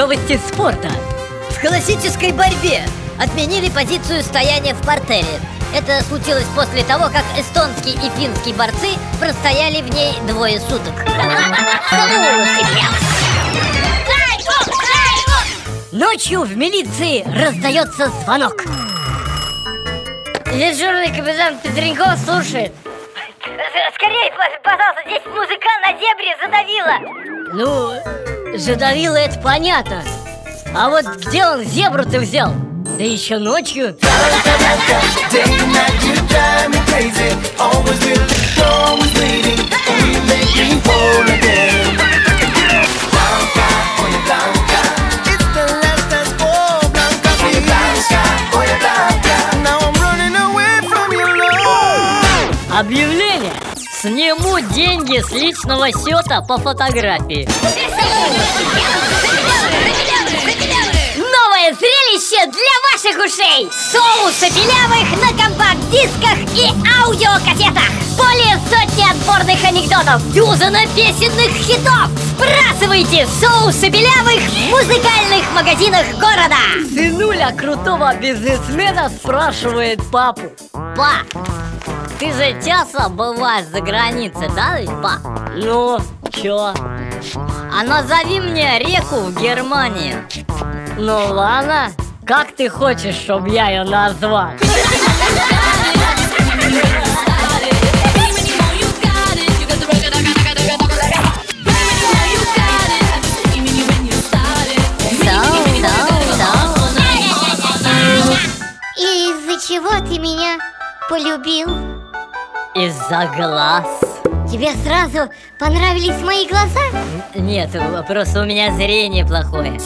области спорта. В классической борьбе отменили позицию стояния в портере. Это случилось после того, как эстонские и финские борцы простояли в ней двое суток. Ночью в милиции раздается звонок. Дежурный капитан Петренков слушает. Скорее, пожалуйста, здесь мужика на зебре задавило. Ну, задавило это понятно. А вот где он зебру-то взял? Да еще ночью. Объявление! Сниму деньги с личного счета по фотографии. Новое зрелище для ваших ушей! Соусы белявых на компакт-дисках и аудиокассетах! Более сотни отборных анекдотов, дюзана песенных хитов! Сбрасывайте соусы белявых в музыкальных магазинах города! Сынуля крутого бизнесмена спрашивает папу Па, ты же часто бываешь за границей, да, па? Ну, чё? А назови мне реку в Германии Ну ладно, как ты хочешь, чтобы я ее назвал? И из-за чего ты меня полюбил? Из-за глаз. Тебе сразу понравились мои глаза? Нет, просто у меня зрение плохое